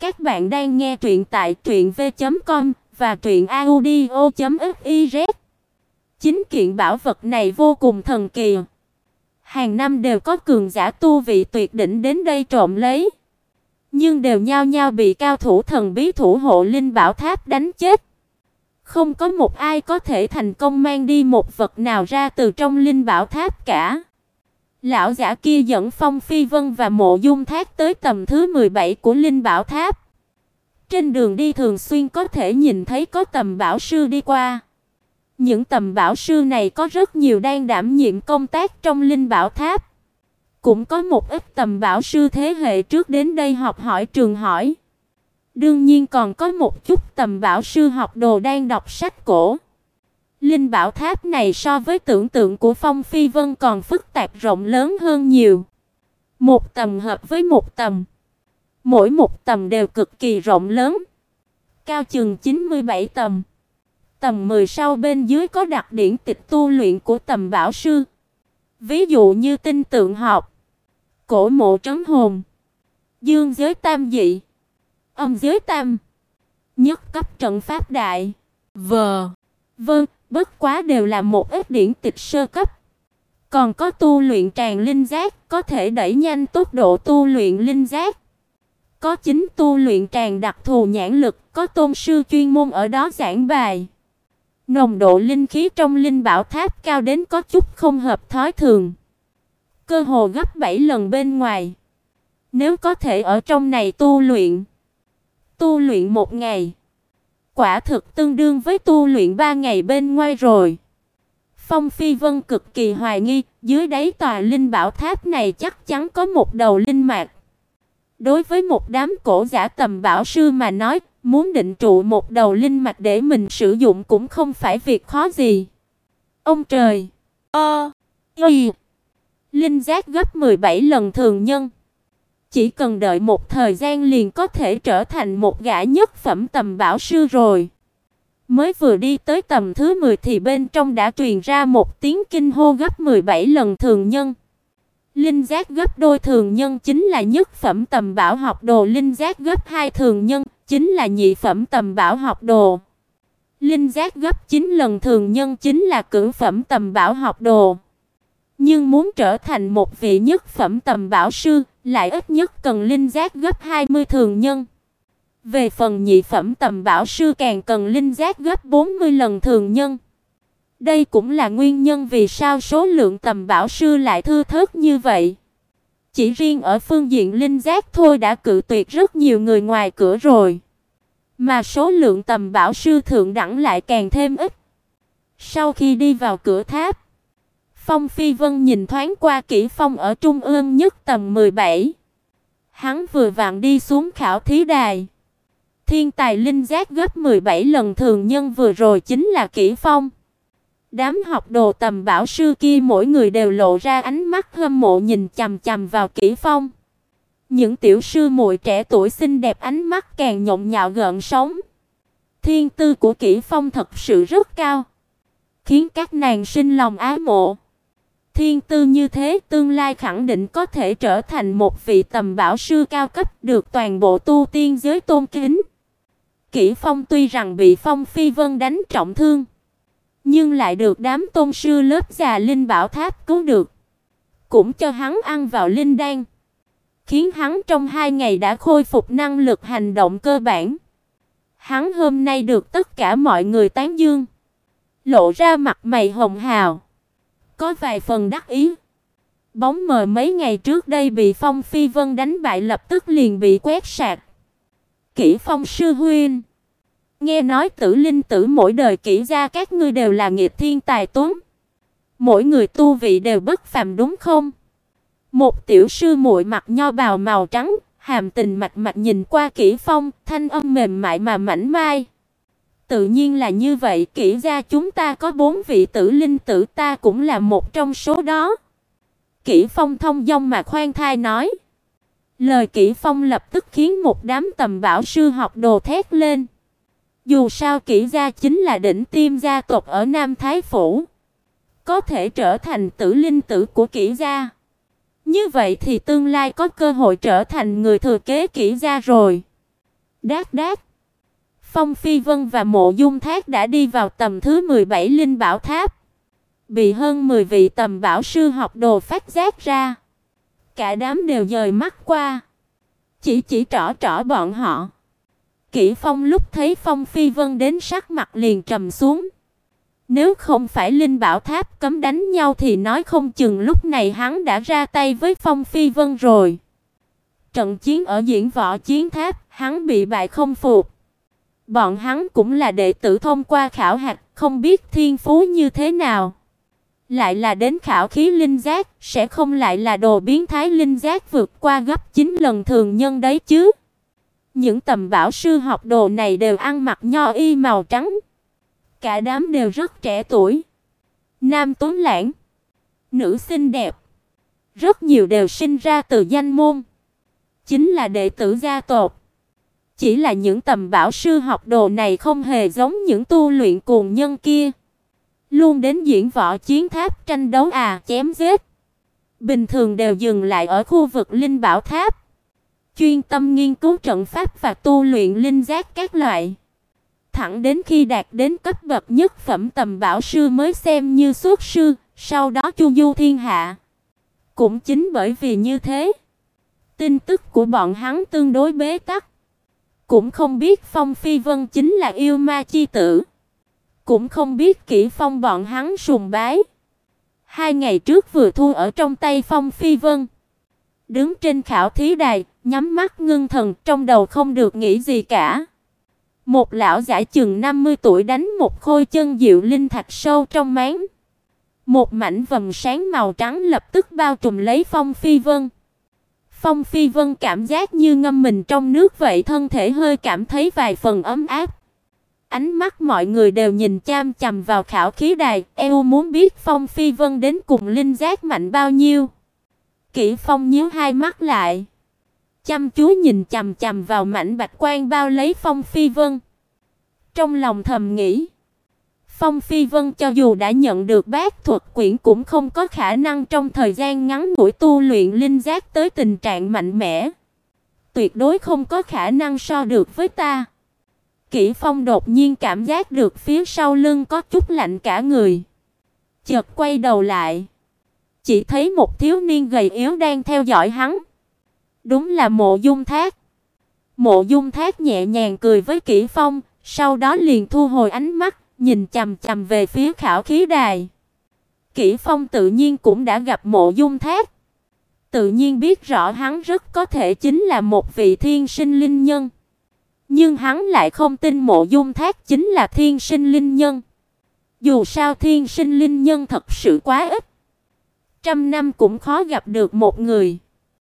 Các bạn đang nghe truyện tại truyệnv.com và truyệnaudio.fiz. Chính kiện bảo vật này vô cùng thần kỳ. Hàng năm đều có cường giả tu vị tuyệt đỉnh đến đây trộm lấy, nhưng đều nhao nhao bị cao thủ thần bí thủ hộ linh bảo tháp đánh chết. Không có một ai có thể thành công mang đi một vật nào ra từ trong linh bảo tháp cả. Lão giả kia dẫn Phong Phi Vân và Mộ Dung Thác tới tầm thứ 17 của Linh Bảo Tháp. Trên đường đi thường xuyên có thể nhìn thấy có tầm bảo sư đi qua. Những tầm bảo sư này có rất nhiều đang đảm nhiệm công tác trong Linh Bảo Tháp. Cũng có một ít tầm bảo sư thế hệ trước đến đây học hỏi trường hỏi. Đương nhiên còn có một chút tầm bảo sư học đồ đang đọc sách cổ. Linh bảo tháp này so với tưởng tượng của Phong Phi Vân còn phức tạp rộng lớn hơn nhiều. Một tầm hợp với một tầm. Mỗi một tầm đều cực kỳ rộng lớn. Cao chừng 97 tầm. Tầm 10 sau bên dưới có đặc điển tịch tu luyện của tầm bảo sư. Ví dụ như tinh tượng học, cổ mộ trấn hồn, dương giới tam dị, âm giới tam, nhất cấp trận pháp đại. Vờ. Vâng, bất quá đều là một ít điển tịch sơ cấp. Còn có tu luyện tràn linh giác, có thể đẩy nhanh tốc độ tu luyện linh giác. Có chính tu luyện tràn đặc thù nhãn lực, có tôn sư chuyên môn ở đó giảng bài. Nồng độ linh khí trong linh bảo tháp cao đến có chút không hợp thói thường. Cơ hồ gấp 7 lần bên ngoài. Nếu có thể ở trong này tu luyện, tu luyện một ngày, quả thực tương đương với tu luyện 3 ngày bên ngoài rồi. Phong Phi Vân cực kỳ hoài nghi, dưới đáy tòa linh bảo tháp này chắc chắn có một đầu linh mạch. Đối với một đám cổ giả tầm bảo sư mà nói, muốn định trụ một đầu linh mạch để mình sử dụng cũng không phải việc khó gì. Ông trời, ơ, y, linh giác gấp 17 lần thường nhân. Chỉ cần đợi một thời gian liền có thể trở thành một gã nhất phẩm tầm bảo sư rồi. Mới vừa đi tới tầm thứ 10 thì bên trong đã truyền ra một tiếng kinh hô gấp 17 lần thường nhân. Linh giác gấp đôi thường nhân chính là nhất phẩm tầm bảo học đồ, linh giác gấp hai thường nhân chính là nhị phẩm tầm bảo học đồ. Linh giác gấp 9 lần thường nhân chính là cửu phẩm tầm bảo học đồ. Nhưng muốn trở thành một vị nhất phẩm tầm bảo sư, lại ít nhất cần linh giác gấp 20 thường nhân. Về phần nhị phẩm tầm bảo sư càng cần linh giác gấp 40 lần thường nhân. Đây cũng là nguyên nhân vì sao số lượng tầm bảo sư lại thưa thớt như vậy. Chỉ riêng ở phương diện linh giác thôi đã cự tuyệt rất nhiều người ngoài cửa rồi. Mà số lượng tầm bảo sư thượng đẳng lại càng thêm ít. Sau khi đi vào cửa tháp, Phong Phi Vân nhìn thoáng qua Kỷ Phong ở trung ương nhất tầng 17. Hắn vừa vặn đi xuống khảo thí đài. Thiên tài linh giác gấp 17 lần thường nhân vừa rồi chính là Kỷ Phong. Đám học đồ tầm bảo sư kia mỗi người đều lộ ra ánh mắt hâm mộ nhìn chằm chằm vào Kỷ Phong. Những tiểu sư muội trẻ tuổi xinh đẹp ánh mắt càng nhộn nhạo gợn sóng. Thiên tư của Kỷ Phong thật sự rất cao, khiến các nàng sinh lòng ái mộ. Thiên tư như thế tương lai khẳng định có thể trở thành một vị tầm bảo sư cao cấp được toàn bộ tu tiên giới tôn kính. Kỷ Phong tuy rằng bị Phong Phi Vân đánh trọng thương, nhưng lại được đám tôn sư lớp già linh bảo tháp cứu được, cũng cho hắn ăn vào linh đan, khiến hắn trong hai ngày đã khôi phục năng lực hành động cơ bản. Hắn hôm nay được tất cả mọi người tán dương, lộ ra mặt mày hồng hào có vài phần đắc ý. Bóng mờ mấy ngày trước đây bị Phong Phi Vân đánh bại lập tức liền bị quét sạch. Kỷ Phong sư huynh, nghe nói Tử Linh tử mỗi đời kỹ gia các ngươi đều là nghiệp thiên tài tuấn, mỗi người tu vị đều bất phàm đúng không? Một tiểu sư muội mặc nho bào màu trắng, hàm tình mạch mạch nhìn qua Kỷ Phong, thanh âm mềm mại mà mảnh mai. Tự nhiên là như vậy, kỹ gia chúng ta có bốn vị tử linh tử ta cũng là một trong số đó. Kỷ Phong thông dong mà khoan thai nói. Lời Kỷ Phong lập tức khiến một đám tầm bảo sư học đồ thét lên. Dù sao Kỷ gia chính là đỉnh tiêm gia tộc ở Nam Thái phủ, có thể trở thành tử linh tử của Kỷ gia. Như vậy thì tương lai có cơ hội trở thành người thừa kế Kỷ gia rồi. Đát đát. Phong Phi Vân và Mộ Dung Thác đã đi vào tầm thứ 17 Linh Bảo Tháp. Bị hơn 10 vị tầm bảo sư học đồ phát giác ra. Cả đám đều dời mắt qua. Chỉ chỉ trỏ trỏ bọn họ. Kỷ Phong lúc thấy Phong Phi Vân đến sắc mặt liền trầm xuống. Nếu không phải Linh Bảo Tháp cấm đánh nhau thì nói không chừng lúc này hắn đã ra tay với Phong Phi Vân rồi. Trận chiến ở diễn võ chiến tháp, hắn bị bại không phục. Bọn hắn cũng là đệ tử thông qua khảo hạch, không biết thiên phú như thế nào. Lại là đến khảo khí linh giác, sẽ không lại là đồ biến thái linh giác vượt qua gấp 9 lần thường nhân đấy chứ. Những tầm bảo sư học đồ này đều ăn mặc nho y màu trắng. Cả đám đều rất trẻ tuổi. Nam tuấn lãng, nữ xinh đẹp. Rất nhiều đều sinh ra từ danh môn, chính là đệ tử gia tộc. Chỉ là những tầm bảo sư học đồ này không hề giống những tu luyện cuồng nhân kia, luôn đến diễn võ chiến tháp tranh đấu à, chém giết. Bình thường đều dừng lại ở khu vực linh bảo tháp, chuyên tâm nghiên cứu trận pháp và tu luyện linh giác các loại thẳng đến khi đạt đến cấp bậc nhất phẩm tầm bảo sư mới xem như xuất sư, sau đó chu du thiên hạ. Cũng chính bởi vì như thế, tin tức của bọn hắn tương đối bế tắc. Cũng không biết Phong Phi Vân chính là yêu ma chi tử, cũng không biết kỹ Phong bọn hắn sùng bái. Hai ngày trước vừa thua ở trong tay Phong Phi Vân, đứng trên khảo thí đài, nhắm mắt ngưng thần, trong đầu không được nghĩ gì cả. Một lão giả chừng 50 tuổi đánh một khôi chân diệu linh thạch sâu trong máng. Một mảnh vầng sáng màu trắng lập tức bao trùm lấy Phong Phi Vân. Phong Phi Vân cảm giác như ngâm mình trong nước vậy, thân thể hơi cảm thấy vài phần ấm áp. Ánh mắt mọi người đều nhìn chăm chằm vào khảo khí đài, eo muốn biết Phong Phi Vân đến cùng linh giác mạnh bao nhiêu. Kỷ Phong nhíu hai mắt lại chăm chú nhìn chằm chằm vào mảnh bạch quan bao lấy Phong Phi Vân. Trong lòng thầm nghĩ, Phong Phi Vân cho dù đã nhận được bát thuật quyển cũng không có khả năng trong thời gian ngắn ngủi tu luyện linh giác tới tình trạng mạnh mẽ. Tuyệt đối không có khả năng so được với ta. Kỷ Phong đột nhiên cảm giác được phía sau lưng có chút lạnh cả người. Chợt quay đầu lại, chỉ thấy một thiếu niên gầy yếu đang theo dõi hắn. Đúng là Mộ Dung Thác. Mộ Dung Thác nhẹ nhàng cười với Kỷ Phong, sau đó liền thu hồi ánh mắt, nhìn chằm chằm về phía khảo khí đài. Kỷ Phong tự nhiên cũng đã gặp Mộ Dung Thát, Tự nhiên biết rõ hắn rất có thể chính là một vị thiên sinh linh nhân. Nhưng hắn lại không tin Mộ Dung Thát chính là thiên sinh linh nhân. Dù sao thiên sinh linh nhân thật sự quá ít. Trăm năm cũng khó gặp được một người.